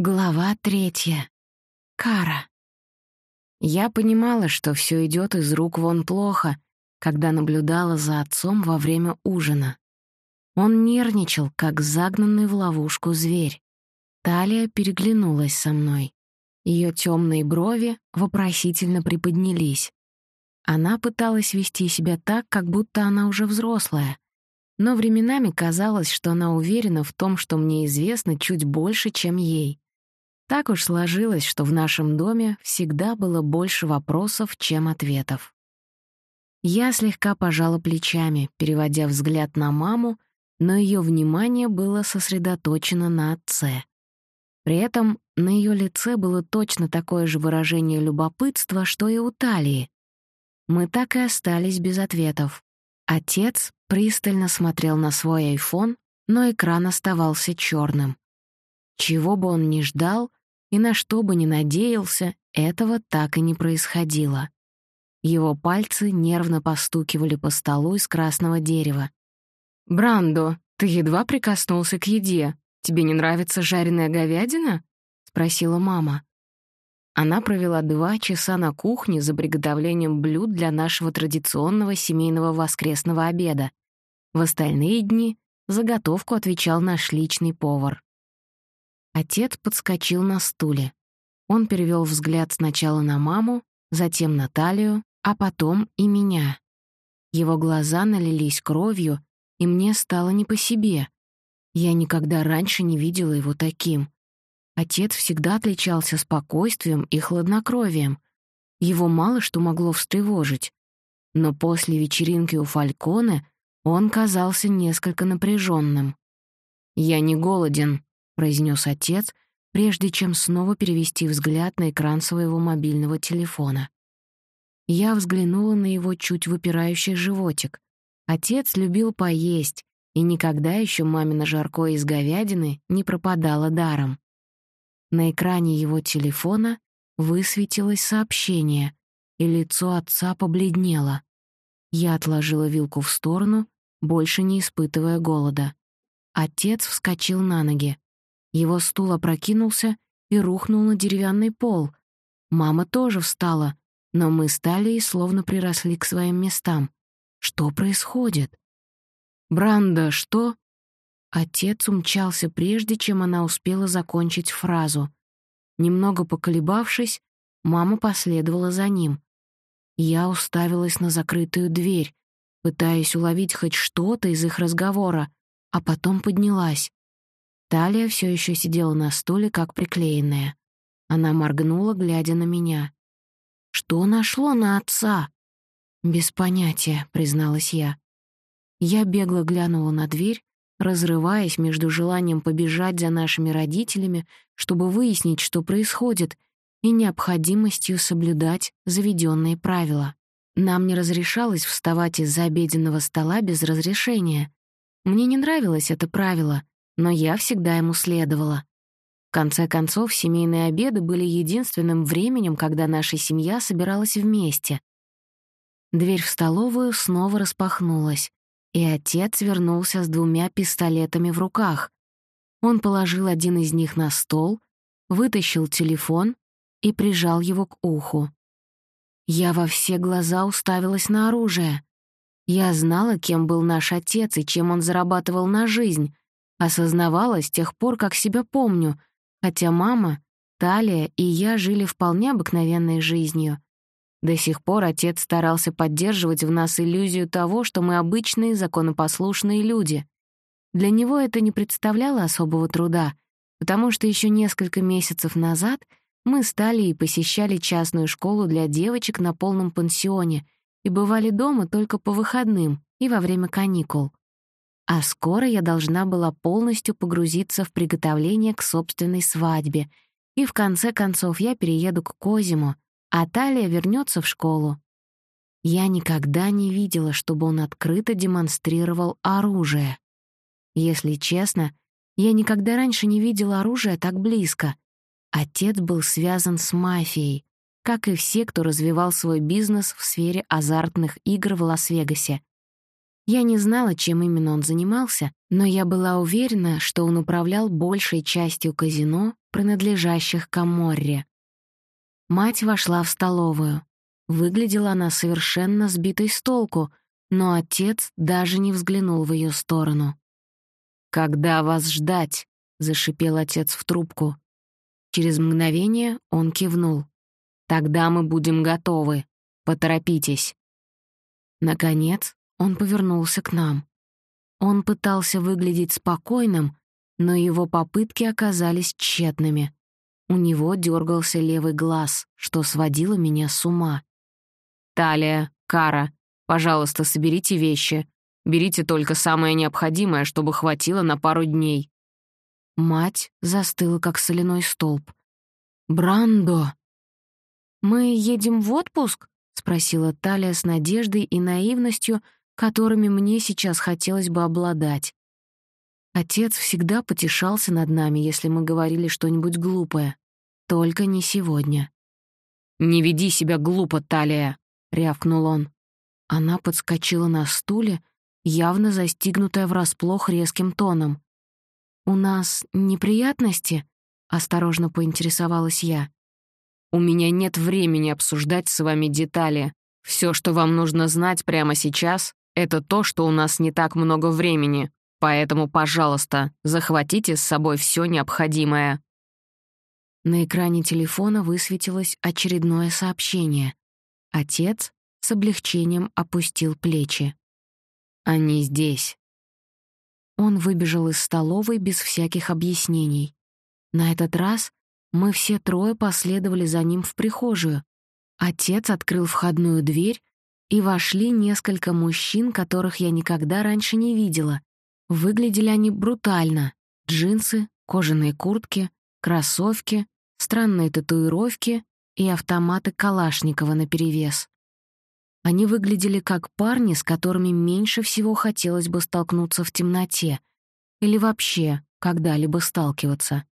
Глава третья. Кара. Я понимала, что все идет из рук вон плохо, когда наблюдала за отцом во время ужина. Он нервничал, как загнанный в ловушку зверь. Талия переглянулась со мной. Ее темные брови вопросительно приподнялись. Она пыталась вести себя так, как будто она уже взрослая, но временами казалось, что она уверена в том, что мне известно чуть больше, чем ей. Так уж сложилось, что в нашем доме всегда было больше вопросов, чем ответов. Я слегка пожала плечами, переводя взгляд на маму, но ее внимание было сосредоточено на отце. При этом на ее лице было точно такое же выражение любопытства, что и у Талии. Мы так и остались без ответов. Отец пристально смотрел на свой айфон, но экран оставался черным. Чего бы он ни ждал, и на что бы ни надеялся, этого так и не происходило. Его пальцы нервно постукивали по столу из красного дерева. «Брандо, ты едва прикоснулся к еде. Тебе не нравится жареная говядина?» — спросила мама. Она провела два часа на кухне за приготовлением блюд для нашего традиционного семейного воскресного обеда. В остальные дни заготовку отвечал наш личный повар. Отец подскочил на стуле. Он перевел взгляд сначала на маму, затем на талию, а потом и меня. Его глаза налились кровью, и мне стало не по себе. Я никогда раньше не видела его таким. Отец всегда отличался спокойствием и хладнокровием. Его мало что могло встревожить. Но после вечеринки у Фальконе он казался несколько напряженным. «Я не голоден», произнес отец, прежде чем снова перевести взгляд на экран своего мобильного телефона. Я взглянула на его чуть выпирающий животик. Отец любил поесть, и никогда еще мамино жаркое из говядины не пропадало даром. На экране его телефона высветилось сообщение, и лицо отца побледнело. Я отложила вилку в сторону, больше не испытывая голода. Отец вскочил на ноги. Его стул опрокинулся и рухнул на деревянный пол. Мама тоже встала, но мы стали и словно приросли к своим местам. Что происходит? «Бранда, что?» Отец умчался прежде, чем она успела закончить фразу. Немного поколебавшись, мама последовала за ним. Я уставилась на закрытую дверь, пытаясь уловить хоть что-то из их разговора, а потом поднялась. Талия все еще сидела на стуле, как приклеенная. Она моргнула, глядя на меня. «Что нашло на отца?» «Без понятия», — призналась я. Я бегло глянула на дверь, разрываясь между желанием побежать за нашими родителями, чтобы выяснить, что происходит, и необходимостью соблюдать заведенные правила. Нам не разрешалось вставать из-за обеденного стола без разрешения. Мне не нравилось это правило, но я всегда ему следовала. В конце концов, семейные обеды были единственным временем, когда наша семья собиралась вместе. Дверь в столовую снова распахнулась, и отец вернулся с двумя пистолетами в руках. Он положил один из них на стол, вытащил телефон и прижал его к уху. Я во все глаза уставилась на оружие. Я знала, кем был наш отец и чем он зарабатывал на жизнь, Осознавала с тех пор, как себя помню, хотя мама, Талия и я жили вполне обыкновенной жизнью. До сих пор отец старался поддерживать в нас иллюзию того, что мы обычные законопослушные люди. Для него это не представляло особого труда, потому что еще несколько месяцев назад мы стали и посещали частную школу для девочек на полном пансионе и бывали дома только по выходным и во время каникул. А скоро я должна была полностью погрузиться в приготовление к собственной свадьбе, и в конце концов я перееду к Козиму, а Талия вернется в школу. Я никогда не видела, чтобы он открыто демонстрировал оружие. Если честно, я никогда раньше не видела оружия так близко. Отец был связан с мафией, как и все, кто развивал свой бизнес в сфере азартных игр в Лас-Вегасе. Я не знала, чем именно он занимался, но я была уверена, что он управлял большей частью казино принадлежащих Каморре. Мать вошла в столовую. Выглядела она совершенно сбитой с толку, но отец даже не взглянул в ее сторону. «Когда вас ждать?» — зашипел отец в трубку. Через мгновение он кивнул. «Тогда мы будем готовы. Поторопитесь». Наконец он повернулся к нам. Он пытался выглядеть спокойным, но его попытки оказались тщетными. У него дергался левый глаз, что сводило меня с ума. «Талия, Кара, пожалуйста, соберите вещи. Берите только самое необходимое, чтобы хватило на пару дней». Мать застыла, как соляной столб. «Брандо!» «Мы едем в отпуск?» — спросила Талия с надеждой и наивностью, которыми мне сейчас хотелось бы обладать. Отец всегда потешался над нами, если мы говорили что-нибудь глупое. Только не сегодня. «Не веди себя глупо, Талия!» — рявкнул он. Она подскочила на стуле, явно застигнутая врасплох резким тоном. «У нас неприятности?» — осторожно поинтересовалась я. «У меня нет времени обсуждать с вами детали. Все, что вам нужно знать прямо сейчас, это то, что у нас не так много времени, поэтому, пожалуйста, захватите с собой все необходимое». На экране телефона высветилось очередное сообщение. Отец с облегчением опустил плечи. «Они здесь». Он выбежал из столовой без всяких объяснений. На этот раз мы все трое последовали за ним в прихожую. Отец открыл входную дверь и вошли несколько мужчин, которых я никогда раньше не видела. Выглядели они брутально. Джинсы, кожаные куртки, кроссовки, странные татуировки и автоматы Калашникова наперевес. Они выглядели как парни, с которыми меньше всего хотелось бы столкнуться в темноте или вообще когда-либо сталкиваться.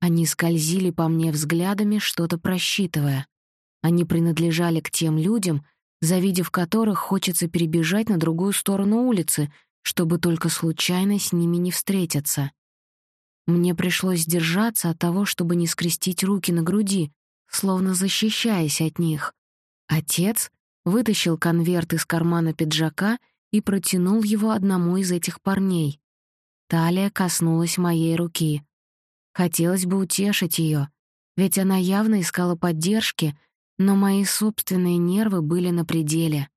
Они скользили по мне взглядами, что-то просчитывая. Они принадлежали к тем людям, завидев которых хочется перебежать на другую сторону улицы, чтобы только случайно с ними не встретиться. Мне пришлось держаться от того, чтобы не скрестить руки на груди, словно защищаясь от них. Отец вытащил конверт из кармана пиджака и протянул его одному из этих парней. Талия коснулась моей руки. Хотелось бы утешить ее, ведь она явно искала поддержки — но мои собственные нервы были на пределе.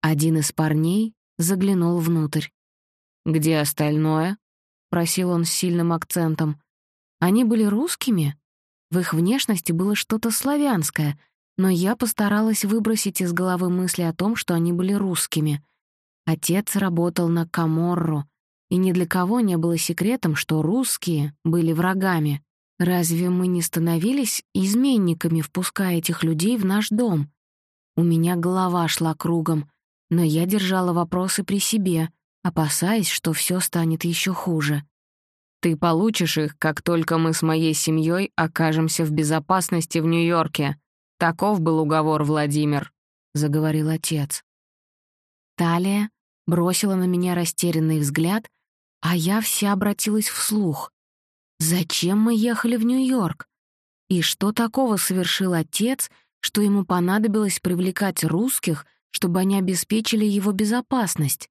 Один из парней заглянул внутрь. «Где остальное?» — просил он с сильным акцентом. Они были русскими? В их внешности было что-то славянское, но я постаралась выбросить из головы мысли о том, что они были русскими. Отец работал на Каморру, и ни для кого не было секретом, что русские были врагами. Разве мы не становились изменниками, впуская этих людей в наш дом? У меня голова шла кругом, но я держала вопросы при себе, опасаясь, что все станет еще хуже. «Ты получишь их, как только мы с моей семьей окажемся в безопасности в Нью-Йорке. Таков был уговор, Владимир», — заговорил отец. Талия бросила на меня растерянный взгляд, а я вся обратилась вслух. Зачем мы ехали в Нью-Йорк? И что такого совершил отец, что ему понадобилось привлекать русских, чтобы они обеспечили его безопасность?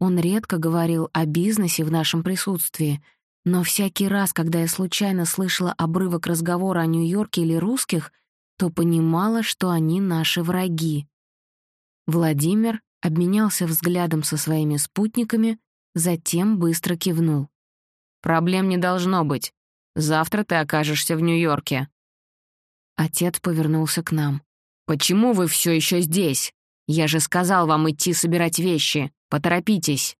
Он редко говорил о бизнесе в нашем присутствии, но всякий раз, когда я случайно слышала обрывок разговора о Нью-Йорке или русских, то понимала, что они наши враги. Владимир обменялся взглядом со своими спутниками, затем быстро кивнул. Проблем не должно быть. Завтра ты окажешься в Нью-Йорке». Отец повернулся к нам. «Почему вы все еще здесь? Я же сказал вам идти собирать вещи. Поторопитесь».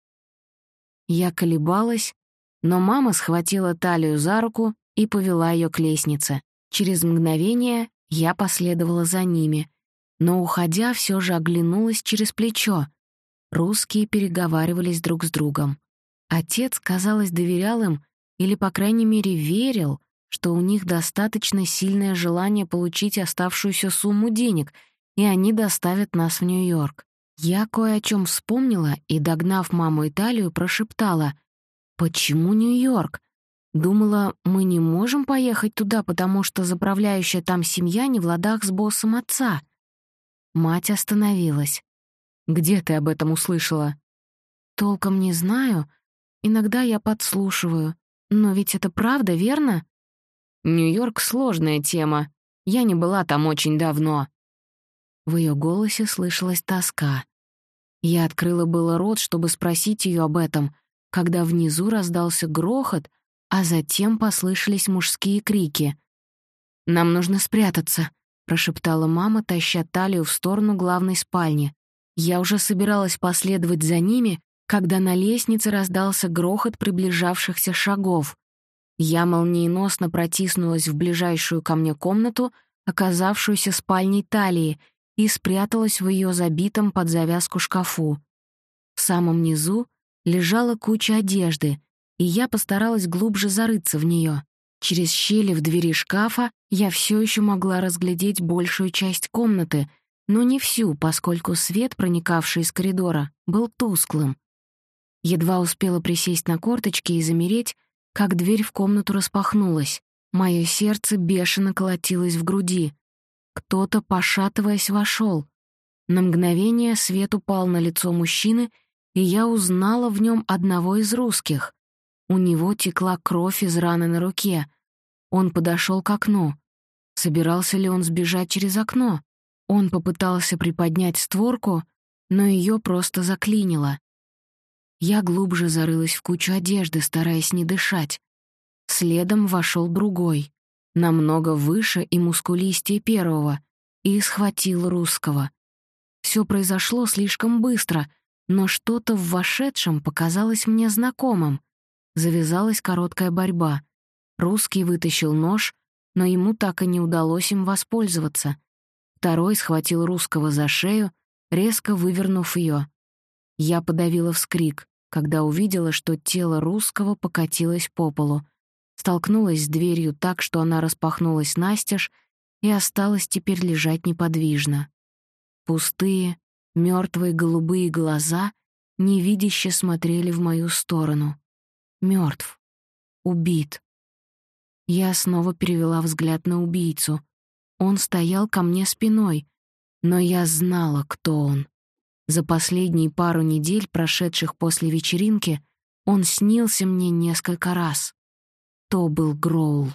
Я колебалась, но мама схватила талию за руку и повела ее к лестнице. Через мгновение я последовала за ними, но, уходя, все же оглянулась через плечо. Русские переговаривались друг с другом. Отец, казалось, доверял им или, по крайней мере, верил, что у них достаточно сильное желание получить оставшуюся сумму денег, и они доставят нас в Нью-Йорк. Я кое о чем вспомнила и, догнав маму Италию, прошептала «Почему Нью-Йорк? Думала, мы не можем поехать туда, потому что заправляющая там семья не в ладах с боссом отца. Мать остановилась. «Где ты об этом услышала?» «Толком не знаю. Иногда я подслушиваю. Но ведь это правда, верно?» «Нью-Йорк — сложная тема. Я не была там очень давно». В ее голосе слышалась тоска. Я открыла было рот, чтобы спросить ее об этом, когда внизу раздался грохот, а затем послышались мужские крики. «Нам нужно спрятаться», — прошептала мама, таща талию в сторону главной спальни. Я уже собиралась последовать за ними, когда на лестнице раздался грохот приближавшихся шагов. Я молниеносно протиснулась в ближайшую ко мне комнату, оказавшуюся спальней талии, и спряталась в ее забитом под завязку шкафу. В самом низу лежала куча одежды, и я постаралась глубже зарыться в нее. Через щели в двери шкафа я все еще могла разглядеть большую часть комнаты, но не всю, поскольку свет, проникавший из коридора, был тусклым. Едва успела присесть на корточки и замереть, как дверь в комнату распахнулась. Мое сердце бешено колотилось в груди. Кто-то, пошатываясь, вошел. На мгновение свет упал на лицо мужчины, и я узнала в нем одного из русских. У него текла кровь из раны на руке. Он подошел к окну. Собирался ли он сбежать через окно? Он попытался приподнять створку, но ее просто заклинило. Я глубже зарылась в кучу одежды, стараясь не дышать. Следом вошел другой, намного выше и мускулистее первого, и схватил русского. Все произошло слишком быстро, но что-то в вошедшем показалось мне знакомым. Завязалась короткая борьба. Русский вытащил нож, но ему так и не удалось им воспользоваться. Второй схватил русского за шею, резко вывернув ее. Я подавила вскрик, когда увидела, что тело русского покатилось по полу, столкнулась с дверью так, что она распахнулась настежь и осталась теперь лежать неподвижно. Пустые, мертвые голубые глаза невидяще смотрели в мою сторону. Мертв. Убит. Я снова перевела взгляд на убийцу. Он стоял ко мне спиной, но я знала, кто он. За последние пару недель, прошедших после вечеринки, он снился мне несколько раз. То был Гроул.